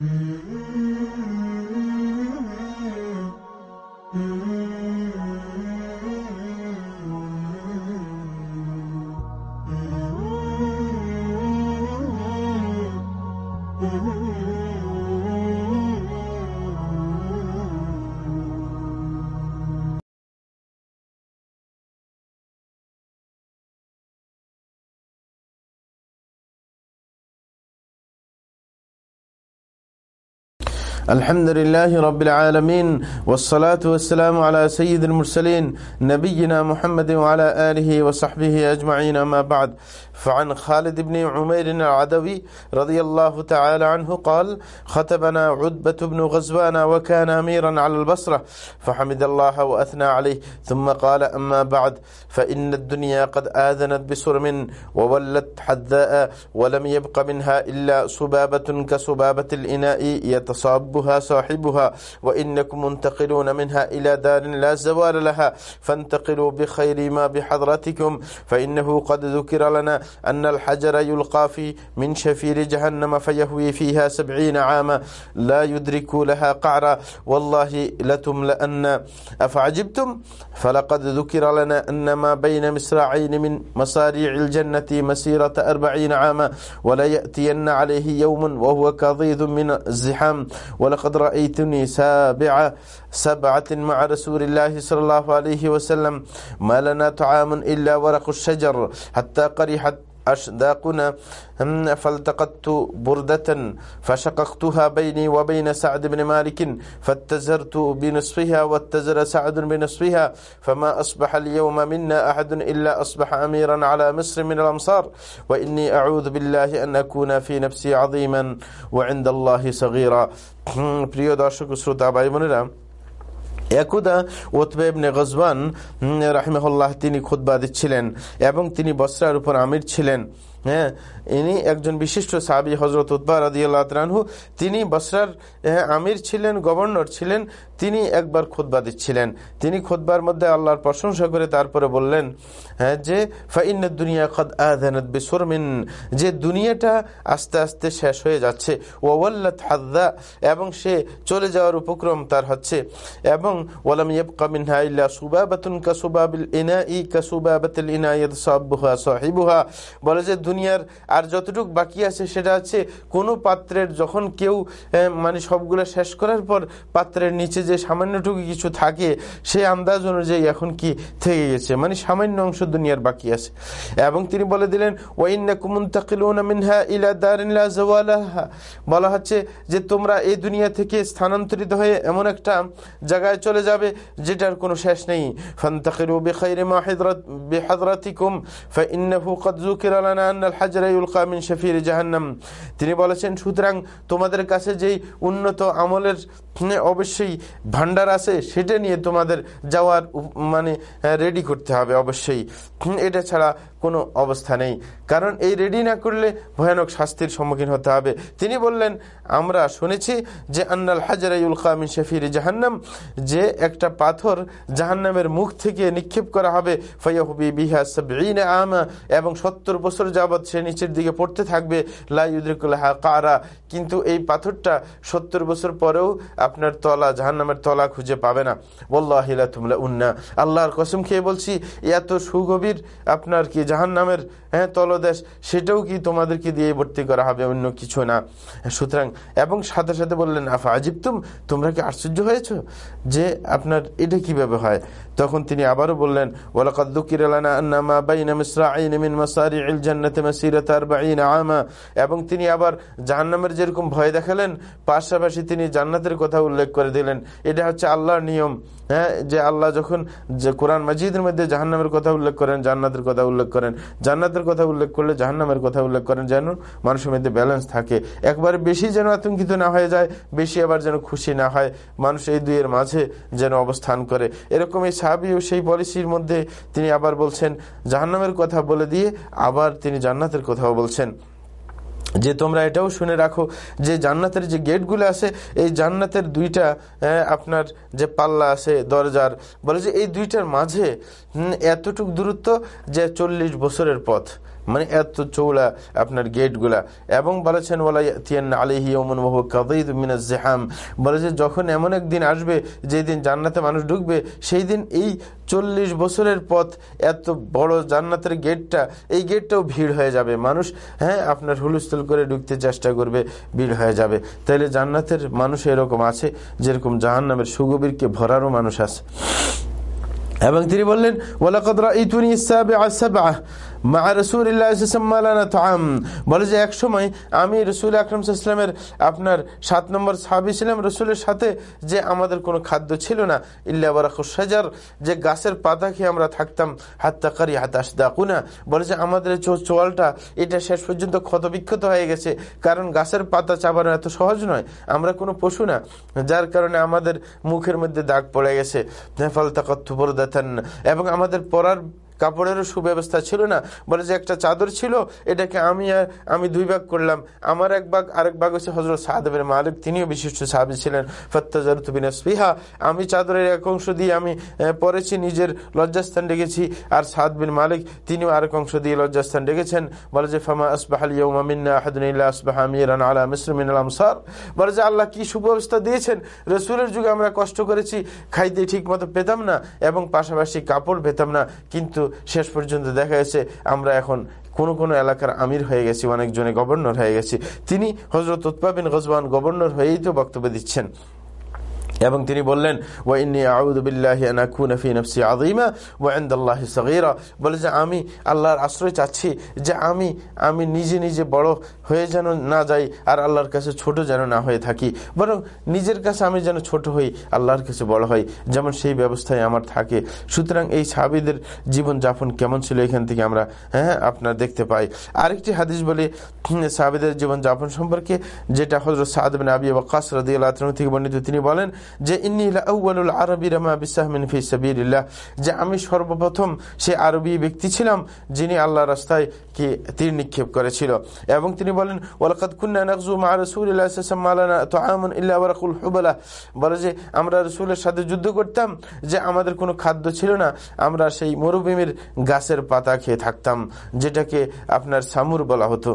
Mm-hmm. الحمد لله رب العالمين والصلاة والسلام على سيد المرسلين نبينا محمد وعلى آله وصحبه أجمعين ما بعد فعن خالد بن عمير العدوي رضي الله تعالى عنه قال خطبنا عدبة بن غزوان وكان أميرا على البصرة فحمد الله وأثنى عليه ثم قال أما بعد فإن الدنيا قد آذنت بسرم وولت حذاء ولم يبق منها إلا صبابة كصبابة الإناء يتصابها صاحبها وإنكم منتقلون منها إلى دار لا زوال لها فانتقلوا بخير ما بحضرتكم فإنه قد ذكر لنا أن الحجر يلقى في من شفير جهنم فيهوي فيها سبعين عاما لا يدرك لها قعرا والله لتملأن أفعجبتم فلقد ذكر لنا أن ما بين مصراعين من مصاريع الجنة مسيرة أربعين عاما ولا يأتين عليه يوم وهو كضيض من الزحام ولقد رأيتني سابعة سبعة مع رسول الله صلى الله عليه وسلم. ما لنا طعام إلا ورق الشجر. حتى قرحت أشداقنا فالتقطت بردة فشققتها بيني وبين سعد بن مالك فاتزرت بنصفها واتزر سعد بنصفها فما أصبح اليوم منا أحد إلا أصبح أميرا على مصر من الأمصار وإني أعوذ بالله أن أكون في نفسي عظيما وعند الله صغيرا প্রিয় দর্শক শ্রোতা ভাই বোনেরা একদা ওতবেবনে গজবান রাহিমহল্লাহ তিনি খুদ্া দিচ্ছিলেন এবং তিনি বসরার উপর আমির ছিলেন। হ্যাঁ ইনি একজন বিশিষ্ট হজরত উদ্বা তিনি বসরার হ্যাঁ, আমির ছিলেন গভর্নর ছিলেন তিনি একবার দিচ্ছিলেন। তিনি মধ্যে আল্লাহর প্রশংসা করে তারপরে বললেন হ্যাঁ যে দুনিয়া খদ বিসরমিন যে দুনিয়াটা আস্তে আস্তে শেষ হয়ে যাচ্ছে। ওয়াল্লাত হাদ্দা এবং সে চলে যাওয়ার উপক্রম তার হচ্ছে। এবং ওয়ালাম ইয়াবকা মিনহা ইল্লা সুবাবাতুন কাসুবাবিল ইনাই কাসুবাবাতিল সাবুহা সাহিবুহা। বলে যে দুনিয়ার আর যতটুক বাকি আছে, সেটা আছে কোনো পাত্রের যখন কেউ মানে সবগুলো শেষ করার পর পাত্রের নিচে যে সামান্যটুকু কিছু থাকে, সেই আন্দাজ অনুযায়ী এখন কি থেকে গেছে? মানে সামান্য অংশ দুনিয়ার বাকি আছে। এবং তিনি বলে দিলেন বলা হচ্ছে যে, তোমরা এই দুনিয়া থেকে স্থানান্তরিত হয়ে এমন একটা জায়গায় চলে যাবে, যেটার কোনো শেষ নেই। ফান্তাকির বেহাদরাতিকুম ফা ইন্নাহু কদ্জুকিরালান তিনি বলেছেন সুতরাং তোমাদের কাছে যেই উন্নত আমলের অবশ্যই ভান্ডার আছে, সেটা নিয়ে তোমাদের যাওয়ার মানে রেডি করতে হবে অবশ্যই। এটা ছাড়া কোনো অবস্থা নেই। কারণ এই রেডি না করলে ভয়ানক শাস্তির সম্মুখীন হতে হবে। তিনি বললেন, আমরা শুনেছি যে, আন্নাল হাজারাইউল কামিন শফির জাহান্নাম, যে একটা পাথর জাহান্নামের মুখ থেকে নিক্ষেপ করা হবে, ফয়াহবি বিহা সাবিনা আমা, এবং সত্তর বছর যাবৎ সে নিচের দিকে পড়তে থাকবে লাইউদ্রিকুল্লাহা কারা। কিন্তু এই পাথরটা সত্তর বছর পরেও আপনার তলা, জাহান্নামের তলা খুঁজে পাবে না। বল্লাহিলা তুমলা উন্না আল্লাহর কসম খেয়ে বলছি, এত সুগভীর আপনার কি জাহান্নামের হ্যাঁ তলদেশ, সেটাও কি তোমাদেরকে দিয়ে ভর্তি করা হবে, অন্য কিছু না? সুতরাং, এবং সাথে সাথে বললেন, আফা আজিব তুম তোমরা কি আশ্চর্য হয়েছ যে আপনার এটা কীভাবে হয়? তখন তিনি আবারও বললেন এবং তিনি আবার জাহান্নামের যেরকম ভয় দেখালেন, পাশাপাশি তিনি জান্নাতের কথা উল্লেখ করে দিলেন। এটা হচ্ছে আল্লাহর নিয়ম। হ্যাঁ যে আল্লাহ যখন যে কোরআন মাজিদের মধ্যে জাহান্নামের কথা উল্লেখ করেন, জান্নাতের কথা উল্লেখ করেন। জান্নাতের কথা উল্লেখ করলে জাহান্নামের কথা উল্লেখ করেন যেন মানুষের মধ্যে ব্যালেন্স থাকে। একবারে বেশি যেন আতঙ্কিত না হয়ে যায়, বেশি আবার যেন খুশি না হয়, মানুষ এই দুইয়ের মাঝে যেন অবস্থান করে। এরকম এই সাহাবিও সেই পলিসির মধ্যে তিনি আবার বলছেন, জাহান্নামের কথা বলে দিয়ে আবার তিনি জান্নাতের কথাও বলছেন। যে তোমরা এটাও শুনে রাখো যে জান্নাতের যে গেটগুলো আছে, এই জান্নাতের দুইটা আপনার যে পাল্লা আছে, দরজার, বলে যে এই দুইটার মাঝে এতটুক দূরত্ব যে চল্লিশ বছরের পথ। মানে এত চৌড়া আপনার গেটগুলা। এবং বলেছেন আলিহি ওমন জেহাম বলে যে যখন এমন একদিন আসবে, যেদিন জান্নাতে মানুষ ঢুকবে সেই দিন এই চল্লিশ বছরের পথ এত বড় জান্নাতের গেটটা, এই গেটটাও ভিড় হয়ে যাবে। মানুষ হ্যাঁ আপনার হুলস্থুল করে ঢুকতে চেষ্টা করবে, ভিড় হয়ে যাবে। তাইলে জান্নাতের মানুষ এরকম আছে, যেরকম জাহান নামের সুগভীরকে ভরারও মানুষ আছে। এবং তিনি বললেন ওলাকদরা ইতুনি মা বলে যে, এক সময় আমি রসুল আকরম ইসলামের আপনার সাত নম্বর সাহাবি ছিলাম রসুলের সাথে যে আমাদের কোনো খাদ্য ছিল না। ইল্লা বারাকুসাজার যে গাছের পাতা খেয়ে আমরা থাকতাম। হাত্তা কারি হাতাস দাকুনা বলে যে, আমাদের চোয়ালটা, এটা শেষ পর্যন্ত ক্ষতবিক্ষত হয়ে গেছে। কারণ গাছের পাতা চাবানো এত সহজ নয়। আমরা কোনো পশু না। যার কারণে আমাদের মুখের মধ্যে দাগ পড়ে গেছে। ফল তাকত্থ এবং আমাদের পড়ার কাপড়েরও সুব্যবস্থা ছিল না। বলে যে একটা চাদর ছিল, এটাকে আমি আমি দুই ভাগ করলাম। আমার এক ভাগ, আরেক ভাগ হচ্ছে হজরত সাহাদেবের মালিক, তিনিও বিশিষ্ট সাহাবি ছিলেন। ফত্তাজরতুবিনা স্পিহা আমি চাদরের এক অংশ দিয়ে আমি পরেছি, নিজের লজ্জাস্থান ডেকেছি। আর সাদ বিন মালিক, তিনিও আরেক অংশ দিয়ে লজ্জাস্থান ডেকেছেন। বলে যে, ফামা আসবাহ আলা মিসরমিন আলমসার বলে যে, আল্লাহ কি সুব্যবস্থা দিয়েছেন? রসুলের যুগে আমরা কষ্ট করেছি, খাইতে ঠিক মতো পেতাম না, এবং পাশাপাশি কাপড় পেতাম না। কিন্তু শেষ পর্যন্ত দেখা গেছে, আমরা এখন কোন কোন এলাকার আমির হয়ে গেছি অনেকজনে গভর্নর হয়ে গেছি। তিনি হজরত উৎপাবিন গজবান গভর্নর হয়েই তো বক্তব্য দিচ্ছেন। এবং তিনি বললেন বলে যে আমি আল্লাহর আশ্রয় চাচ্ছি যে আমি আমি নিজে নিজে বড় হয়ে যেন না যাই আর আল্লাহর কাছে ছোট যেন না হয়ে থাকি। বরং নিজের কাছে আমি যেন ছোট হই, আল্লাহর কাছে বড় হই, যেমন সেই ব্যবস্থায় আমার থাকে। সুতরাং এই সাহাবিদের জীবনযাপন কেমন ছিল এখান থেকে আমরা হ্যাঁ আপনার দেখতে পাই। আরেকটি হাদিস বলে সাহাবিদের জীবনযাপন সম্পর্কে, যেটা হজরত সাদ আবি ওয়াকাস রাদিয়াল্লাহু থেকে বর্ণিত। তিনি বলেন যে আরবি রমা যে আমি সর্বপ্রথম সে আরবি ব্যক্তি ছিলাম যিনি আল্লাহ রাস্তায় কি তীর নিক্ষেপ করেছিল। এবং তিনি বলেন বলে যে, আমরা রসুলের সাথে যুদ্ধ করতাম যে আমাদের কোনো খাদ্য ছিল না, আমরা সেই মরুভূমির গাছের পাতা খেয়ে থাকতাম, যেটাকে আপনার সামুর বলা হতো।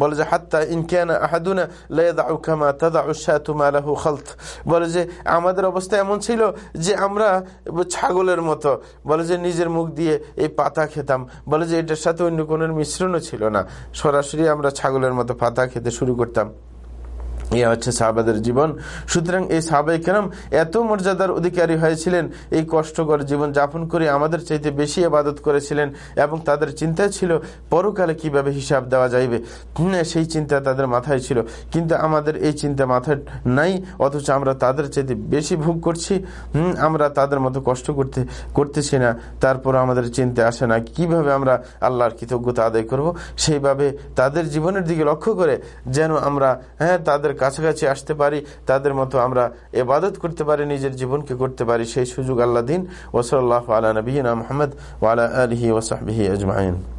বলে যে, হাত্তা ইনকিয়ানা আহাদুনা লায়াদাউ কামা তাদাউ শাতু মা লাহু খালত বলে যে আমাদের অবস্থা এমন ছিল যে আমরা ছাগলের মতো। বলে যে নিজের মুখ দিয়ে এই পাতা খেতাম। বলে যে এটার সাথে অন্য কোনো মিশ্রণও ছিল না। সরাসরি আমরা ছাগলের মতো পাতা খেতে শুরু করতাম। ইয়ে হচ্ছে সাহাবাদের জীবন। সুতরাং এই সাহাবাই কেরাম এত মর্যাদার অধিকারী হয়েছিলেন, এই কষ্টকর জীবন যাপন করে আমাদের চাইতে বেশি আবাদত করেছিলেন এবং তাদের চিন্তা ছিল, পরকালে কীভাবে হিসাব দেওয়া যাইবে? সেই চিন্তা তাদের মাথায় ছিল। কিন্তু আমাদের এই চিন্তা মাথায় নাই, অথচ আমরা তাদের চাইতে বেশি ভোগ করছি। আমরা তাদের মতো কষ্ট করতে, করতেছি না। তারপর আমাদের চিন্তা আসে না, কীভাবে আমরা আল্লাহর কৃতজ্ঞতা আদায় করব? সেইভাবে তাদের জীবনের দিকে লক্ষ্য করে যেন আমরা হ্যাঁ তাদের কাছাকাছি আসতে পারি, তাদের মতো আমরা এবাদত করতে পারি, নিজের জীবনকে করতে পারি, সেই সুযোগ আল্লাহ দিন। ওসল্লাহ আলা নবীনা মোহাম্মদ ওয়ালা আলহি ওসাহি আজমাইন।